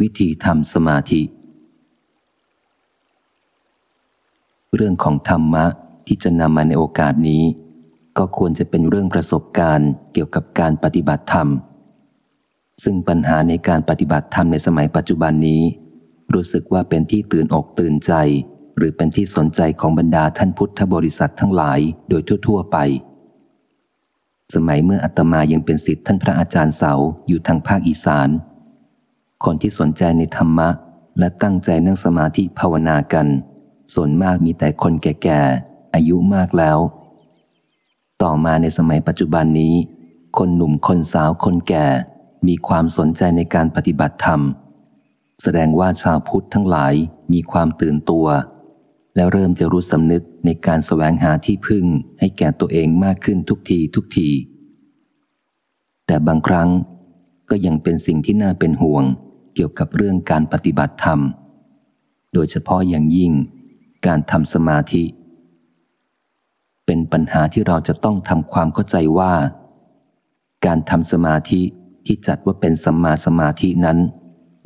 วิธีทำสมาธิ เรื่องของธรรมะที่จะนำมาในโอกาสนี้ ก็ควรจะเป็นเรื่องประสบการณ์เกี่ยวกับการปฏิบัติธรรม ซึ่งปัญหาในการปฏิบัติธรรมในสมัยปัจจุบันนี้ รู้สึกว่าเป็นที่ตื่นอกตื่นใจ หรือเป็นที่สนใจของบรรดาท่านพุทธบริษัททั้งหลายโดยทั่ว ๆ ไป สมัยเมื่ออาตมายังเป็นศิษย์ท่านพระอาจารย์เสาอยู่ทางภาคอีสาน คนที่สนใจในธรรมะ และตั้งใจนั่งสมาธิภาวนากัน ส่วนมากมีแต่คนแก่ๆ อายุมากแล้ว ต่อมาในสมัยปัจจุบันนี้ คนหนุ่มคนสาวคนแก่ มีความสนใจในการปฏิบัติธรรม แสดงว่าชาวพุทธทั้งหลายมีความตื่นตัว และเริ่มจะรู้สำนึกในการสแสวงหาที่พึ่งให้แก่ตัวเองมากขึ้นทุกทีทุกที แต่บางครั้งก็ยังเป็นสิ่งที่น่าเป็นห่วง เกี่ยวกับเรื่องการปฏิบัติธรรม โดยเฉพาะอย่างยิ่ง การทำสมาธิ เป็นปัญหาที่เราจะต้องทำความเข้าใจว่า การทำสมาธิที่จัดว่าเป็นสัมมาสมาธินั้น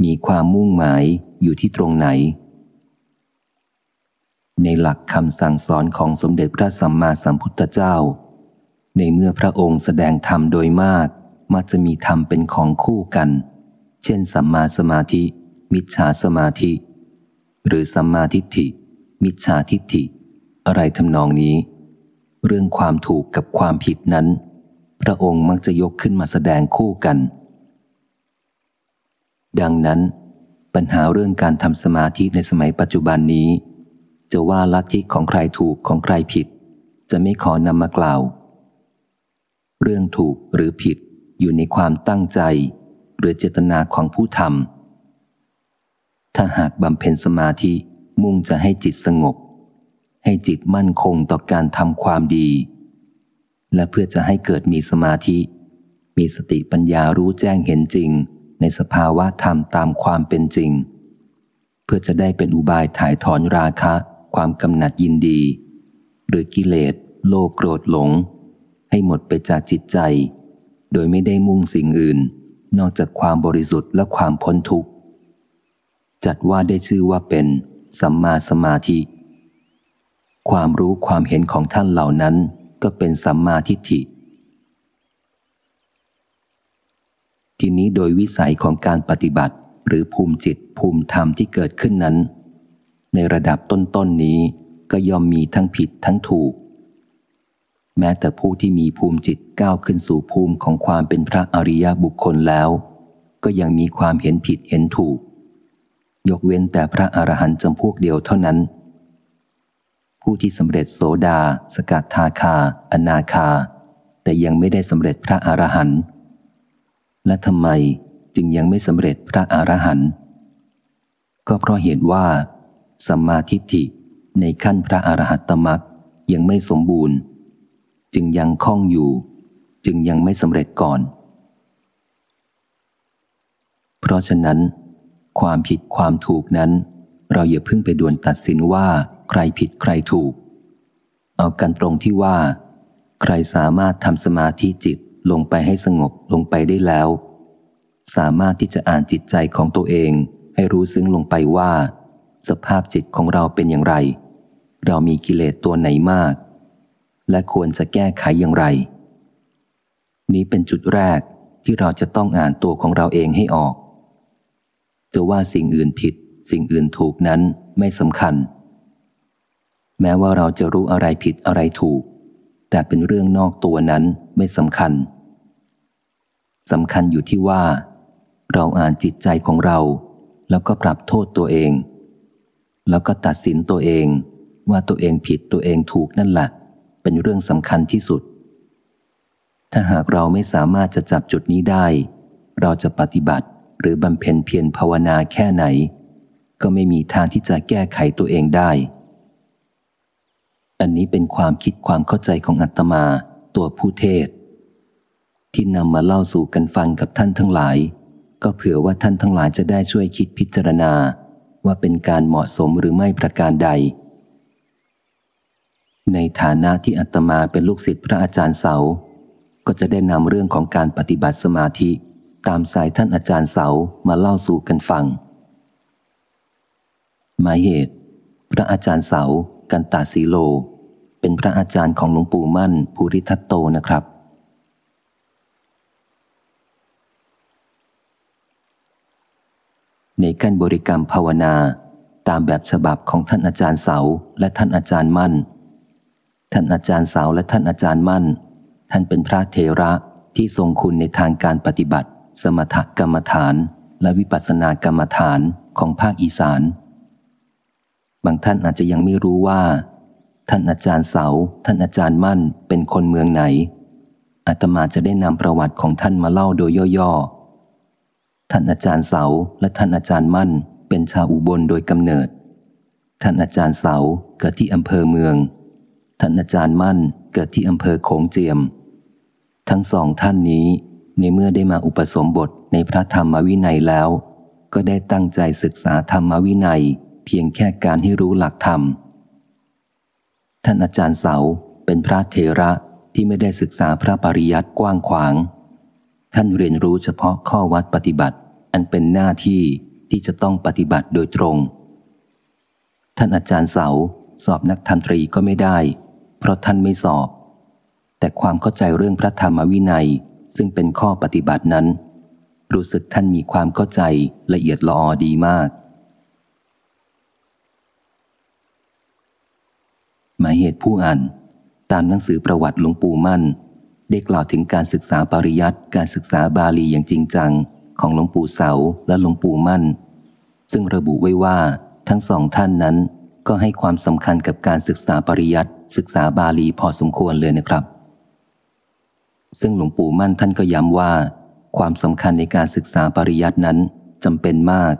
มีความมุ่งหมายอยู่ที่ตรงไหน ในหลักคำสั่งสอนของสมเด็จพระสัมมาสัมพุทธเจ้า ในเมื่อพระองค์แสดงธรรมโดยมากมักจะมีธรรมเป็นของคู่กัน เช่น สัมมาสมาธิ มิจฉาสมาธิ หรือสัมมาทิฏฐิ มิจฉาทิฏฐิ อะไรทำนองนี้ เรื่องความถูกกับความผิดนั้น พระองค์มักจะยกขึ้นมาแสดงคู่กัน ดังนั้น ปัญหาเรื่องการทำสมาธิในสมัยปัจจุบันนี้ จะว่าลัทธิของใครถูกของใครผิด จะไม่ขอนำมากล่าว เรื่องถูกหรือผิดอยู่ในความตั้งใจ หรือเจตนาของผู้ทำถ้าหากบำเพ็ญสมาธิมุ่งจะให้จิตสงบ ให้จิตมั่นคงต่อการทำความดี และเพื่อจะให้เกิดมีสมาธิ มีสติปัญญารู้แจ้งเห็นจริง ในสภาวะธรรมตามความเป็นจริง เพื่อจะได้เป็นอุบายถ่ายถอนราคะ ความกำหนัดยินดี หรือกิเลส โลภโกรธหลง ให้หมดไปจากจิตใจ โดยไม่ได้มุ่งสิ่งอื่น นอกจากความบริสุทธิ์และความพ้นทุกข์ จัดว่าได้ชื่อว่าเป็นสัมมาสมาธิ ความรู้ความเห็นของท่านเหล่านั้นก็เป็นสัมมาทิฏฐิ ทีนี้โดยวิสัยของการปฏิบัติหรือภูมิจิตภูมิธรรมที่เกิดขึ้นนั้น ในระดับต้นๆนนี้ก็ย่อมมีทั้งผิดทั้งถูก แม้แต่ผู้ที่มีภูมิจิตก้าวขึ้นสู่ภูมิของความเป็นพระอริยบุคคลแล้ว ก็ยังมีความเห็นผิดเห็นถูก ยกเว้นแต่พระอรหันต์จำพวกเดียวเท่านั้น ผู้ที่สำเร็จโสดา สกัดทาคา อนาคา แต่ยังไม่ได้สำเร็จพระอรหันต์และทำไมจึงยังไม่สำเร็จพระอรหันต์ก็เพราะเหตุว่าสัมมาทิฏฐิในขั้นพระอรหัตตมรักยังไม่สมบูรณ์ จึงยังคล่องอยู่ จึงยังไม่สำเร็จก่อน เพราะฉะนั้น ความผิดความถูกนั้น เราอย่าเพิ่งไปด่วนตัดสินว่าใครผิดใครถูก เอากันตรงที่ว่า ใครสามารถทำสมาธิจิตลงไปให้สงบลงไปได้แล้ว สามารถที่จะอ่านจิตใจของตัวเองให้รู้ซึ้งลงไปว่า สภาพจิตของเราเป็นอย่างไร เรามีกิเลสตัวไหนมาก และควรจะแก้ไขอย่างไร นี้เป็นจุดแรกที่เราจะต้องอ่านตัวของเราเองให้ออก จะว่าสิ่งอื่นผิด สิ่งอื่นถูกนั้นไม่สำคัญ แม้ว่าเราจะรู้อะไรผิดอะไรถูก แต่เป็นเรื่องนอกตัวนั้นไม่สำคัญสำคัญอยู่ที่ว่า เราอ่านจิตใจของเรา แล้วก็ปรับโทษตัวเอง แล้วก็ตัดสินตัวเองว่าตัวเองผิดตัวเองถูกนั่นแหละ เป็นเรื่องสำคัญที่สุด ถ้าหากเราไม่สามารถจะจับจุดนี้ได้ เราจะปฏิบัติหรือบำเพ็ญเพียรภาวนาแค่ไหน ก็ไม่มีทางที่จะแก้ไขตัวเองได้ อันนี้เป็นความคิดความเข้าใจของอัตมาตัวผู้เทศ ที่นำมาเล่าสู่กันฟังกับท่านทั้งหลาย ก็เผื่อว่าท่านทั้งหลายจะได้ช่วยคิดพิจารณาว่าเป็นการเหมาะสมหรือไม่ประการใด ในฐานะที่อัตมาเป็นลูกศิษย์พระอาจารย์เสา ก็จะได้นำเรื่องของการปฏิบัติสมาธิ ตามสายท่านอาจารย์เสามาเล่าสู่กันฟัง หมายเหตุ พระอาจารย์เสา กันตาสีโล เป็นพระอาจารย์ของหลวงปู่มั่นภูริทัตโตนะครับ ในการบริกรรมภาวนาตามแบบฉบับของท่านอาจารย์เสาและท่านอาจารย์มั่น ท่านอาจารย์เสาและท่านอาจารย์มั่น ท่านเป็นพระเทระที่ทรงคุณในทางการปฏิบัติ สมถกรรมฐาน และวิปัสสนากรรมฐานของภาคอีสาน บางท่านอาจจะยังไม่รู้ว่า ท่านอาจารย์เสา ท่านอาจารย์มั่นเป็นคนเมืองไหนอาตมาจะได้นำประวัติของท่านมาเล่าโดยย่อๆ ท่านอาจารย์เสาและท่านอาจารย์มั่น เป็นชาวอุบลโดยกำเนิด ท่านอาจารย์เสาเกิดที่อำเภอเมือง ท่านอาจารย์มั่นเกิดที่อำเภอโขงเจียม ทั้งสองท่านนี้ในเมื่อได้มาอุปสมบทในพระธรรมวินัยแล้ว ก็ได้ตั้งใจศึกษาธรรมวินัย เพียงแค่การให้รู้หลักธรรม ท่านอาจารย์เสาเป็นพระเทระที่ไม่ได้ศึกษาพระปริยัติกว้างขวาง ท่านเรียนรู้เฉพาะข้อวัดปฏิบัติ อันเป็นหน้าที่ที่จะต้องปฏิบัติโดยตรง ท่านอาจารย์เสาสอบนักธรรมตรีก็ไม่ได้ เพราะท่านไม่สอบ แต่ความเข้าใจเรื่องพระธรรมวินัยซึ่งเป็นข้อปฏิบัตินั้น รู้สึกท่านมีความเข้าใจละเอียดลออดีมาก หมายเหตุผู้อ่าน ตามหนังสือประวัติหลวงปู่มั่น ได้กล่าวถึงการศึกษาปริยัติการศึกษาบาลีอย่างจริงจัง ของหลวงปู่เสาและหลวงปู่มั่น ซึ่งระบุไว้ว่าทั้งสองท่านนั้น ก็ให้ความสำคัญกับการศึกษาปริยัติศึกษาบาลีพอสมควรเลยนะครับ ซึ่งหลวงปู่มั่นท่านก็ย้ำว่า ความสำคัญในการศึกษาปริยัตินั้นจำเป็นมาก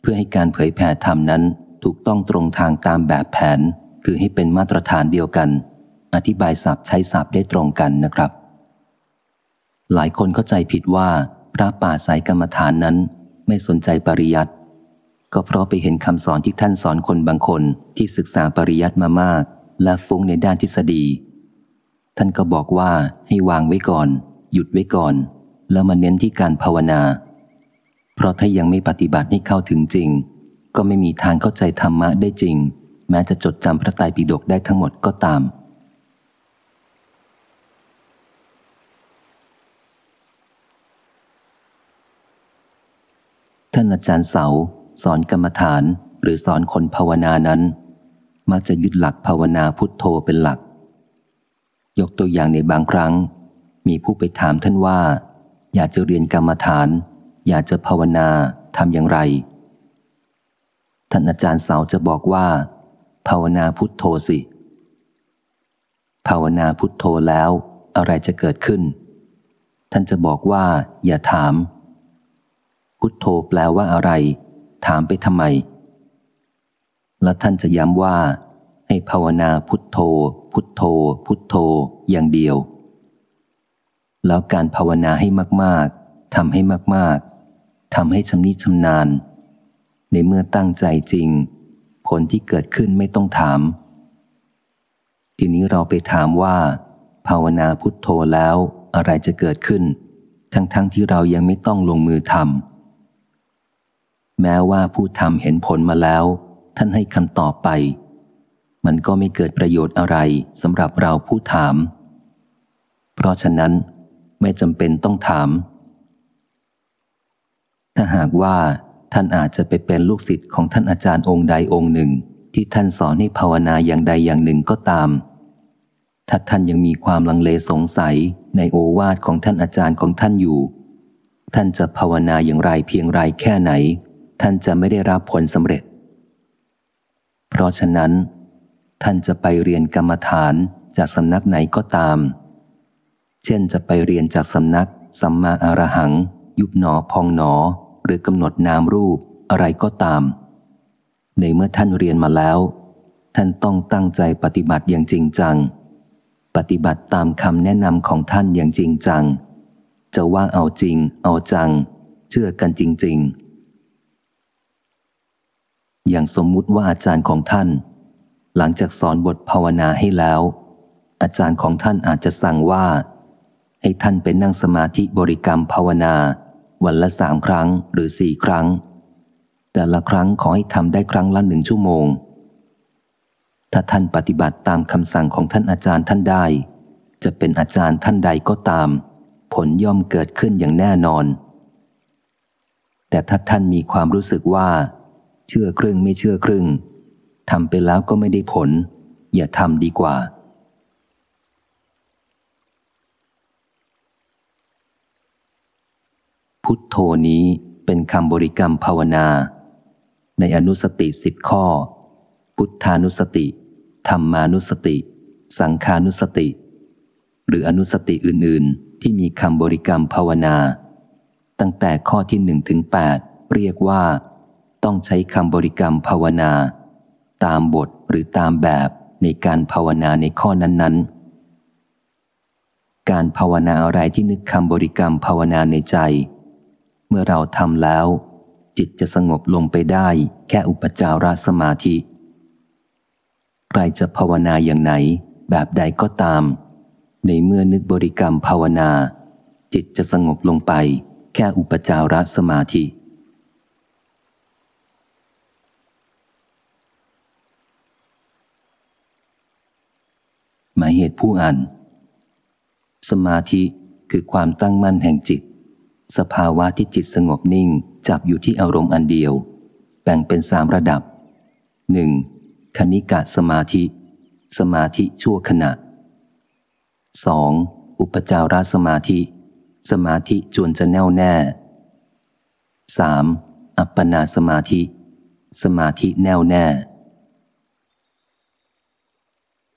เพื่อให้การเผยแผ่ธรรมนั้นถูกต้องตรงทางตามแบบแผน คือให้เป็นมาตรฐานเดียวกัน อธิบายศัพท์ใช้ศัพท์ได้ตรงกันนะครับ หลายคนเข้าใจผิดว่า พระป่าสายกรรมฐานนั้น ไม่สนใจปริยัติ ก็เพราะไปเห็นคำสอนที่ท่านสอนคนบางคนที่ศึกษาปริยัติมามาก และฟุ้งในด้านทฤษฎี ท่านก็บอกว่าให้วางไว้ก่อน หยุดไว้ก่อน แล้วมาเน้นที่การภาวนา เพราะถ้ายังไม่ปฏิบัติให้เข้าถึงจริง ก็ไม่มีทางเข้าใจธรรมะได้จริง แม้จะจดจำพระไตรปิฎกได้ทั้งหมดก็ตามท่านอาจารย์เสา สอนกรรมฐานหรือสอนคนภาวนานั้น มักจะยึดหลักภาวนาพุทโธเป็นหลัก ยกตัวอย่างในบางครั้ง มีผู้ไปถามท่านว่า อยากจะเรียนกรรมฐาน อยากจะภาวนาทำอย่างไร ท่านอาจารย์สาวจะบอกว่า ภาวนาพุทโธสิ ภาวนาพุทโธแล้วอะไรจะเกิดขึ้น ท่านจะบอกว่า อย่าถาม พุทโธแปลว่าอะไร ถามไปทำไม และท่านจะย้ำว่า ให้ภาวนาพุทโธ พุทโธ พุทโธอย่างเดียว แล้วการภาวนาให้มาก ๆทำให้มาก ๆทำให้ชำนิชำนาญ ในเมื่อตั้งใจจริง ผลที่เกิดขึ้นไม่ต้องถาม ทีนี้เราไปถามว่า ภาวนาพุทโธแล้วอะไรจะเกิดขึ้น ทั้งๆทที่เรายังไม่ต้องลงมือทำ แม้ว่าผู้ทำเห็นผลมาแล้ว ท่านให้คำตอบไป มันก็ไม่เกิดประโยชน์อะไรสำหรับเราผู้ถาม เพราะฉะนั้นไม่จำเป็นต้องถาม ถ้าหากว่าท่านอาจจะไปเป็นลูกศิษย์ของท่านอาจารย์องค์ใดองค์หนึ่ง ที่ท่านสอนให้ภาวนาอย่างใดอย่างหนึ่งก็ตาม ถ้าท่านยังมีความลังเลสงสัยในโอวาทของท่านอาจารย์ของท่านอยู่ ท่านจะภาวนาอย่างไรเพียงไรแค่ไหน ท่านจะไม่ได้รับผลสำเร็จ เพราะฉะนั้น ท่านจะไปเรียนกรรมฐานจากสำนักไหนก็ตาม เช่นจะไปเรียนจากสำนักสัมมาอารหัง ยุบหนอพองหนอ หรือกำหนดนามรูปอะไรก็ตาม ในเมื่อท่านเรียนมาแล้ว ท่านต้องตั้งใจปฏิบัติอย่างจริงจัง ปฏิบัติตามคำแนะนำของท่านอย่างจริงจัง จะว่าเอาจริง เอาจัง เชื่อกันจริง ๆ อย่างสมมุติว่าอาจารย์ของท่าน หลังจากสอนบทภาวนาให้แล้ว อาจารย์ของท่านอาจจะสั่งว่า ให้ท่านไปนั่งสมาธิบริกรรมภาวนา วันละสามครั้งหรือสี่ครั้ง แต่ละครั้งขอให้ทำได้ครั้งละหนึ่งชั่วโมง ถ้าท่านปฏิบัติตามคำสั่งของท่านอาจารย์ท่านได้ จะเป็นอาจารย์ท่านใดก็ตาม ผลย่อมเกิดขึ้นอย่างแน่นอน แต่ถ้าท่านมีความรู้สึกว่า เชื่อครึ่งไม่เชื่อครึ่งทำไปแล้วก็ไม่ได้ผล อย่าทำดีกว่า พุทโธนี้เป็นคำบริกรรมภาวนา ในอนุสติสิบข้อ พุทธานุสติธรรมานุสติ สังขานุสติ หรืออนุสติอื่น ๆ ที่มีคำบริกรรมภาวนา ตั้งแต่ข้อที่หนึ่งถึงแปดเรียกว่า ต้องใช้คำบริกรรมภาวนา ตามบทหรือตามแบบในการภาวนาในข้อนั้น ๆ การภาวนาอะไรที่นึกคำบริกรรมภาวนาในใจ เมื่อเราทำแล้ว จิตจะสงบลงไปได้แค่อุปจารสมาธิ ใครจะภาวนาอย่างไหน แบบใดก็ตาม ในเมื่อนึกบริกรรมภาวนา จิตจะสงบลงไป แค่อุปจารสมาธิ หมายเหตุผู้อ่าน สมาธิคือความตั้งมั่นแห่งจิต สภาวะที่จิตสงบนิ่งจับอยู่ที่อารมณ์อันเดียว แบ่งเป็นสามระดับหนึ่งคณิกะสมาธิ สมาธิชั่วขณะ 2. อุปจารสมาธิ สมาธิจวนจะแน่วแน่ 3. อัปปนาสมาธิ สมาธิแน่วแน่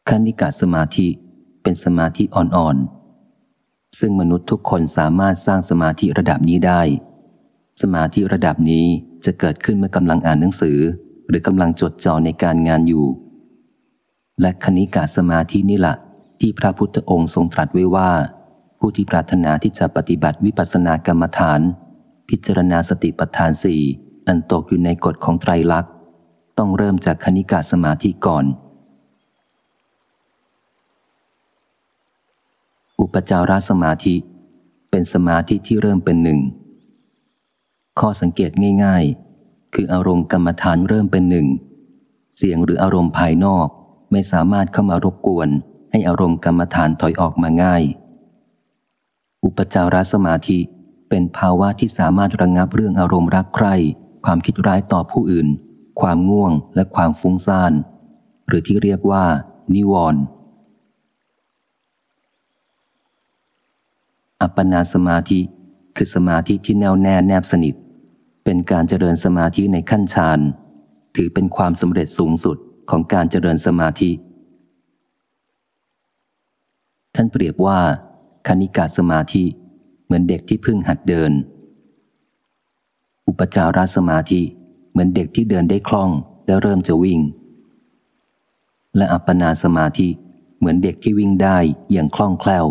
คณิกะสมาธิเป็นสมาธิอ่อนๆ ซึ่งมนุษย์ทุกคนสามารถสร้างสมาธิระดับนี้ได้ สมาธิระดับนี้จะเกิดขึ้นเมื่อกำลังอ่านหนังสือ หรือกำลังจดจ่อในการงานอยู่ และคณิกาสมาธินี่แหละที่พระพุทธองค์ทรงตรัสไว้ว่า ผู้ที่ปรารถนาที่จะปฏิบัติวิปัสสนากรรมฐาน พิจารณาสติปัฏฐานสี่อันตกอยู่ในกฎของไตรลักษณ์ต้องเริ่มจากคณิกาสมาธิก่อน อุปจารสมาธิ เป็นสมาธิที่เริ่มเป็นหนึ่ง ข้อสังเกตง่ายๆ คืออารมณ์กรรมฐานเริ่มเป็นหนึ่ง เสียงหรืออารมณ์ภายนอกไม่สามารถเข้ามารบกวน ให้อารมณ์กรรมฐานถอยออกมาง่าย อุปจารสมาธิเป็นภาวะที่สามารถระงงับเรื่องอารมณ์รักใคร่ความคิดร้ายต่อผู้อื่น ความง่วงและความฟุ้งซ่าน หรือที่เรียกว่า นิวรณ์ อัปปนาสมาธิ คือสมาธิที่แน่วแน่แนบสนิท เป็นการเจริญสมาธิในขั้นฌานถือเป็นความสำเร็จสูงสุดของการเจริญสมาธิ ท่านเปรียบว่า คณิกาสมาธิ เหมือนเด็กที่เพิ่งหัดเดิน อุปจารสมาธิ เหมือนเด็กที่เดินได้คล่องแล้วเริ่มจะวิ่ง และอัปปนาสมาธิเหมือนเด็กที่วิ่งได้อย่างคล่องแคล่ว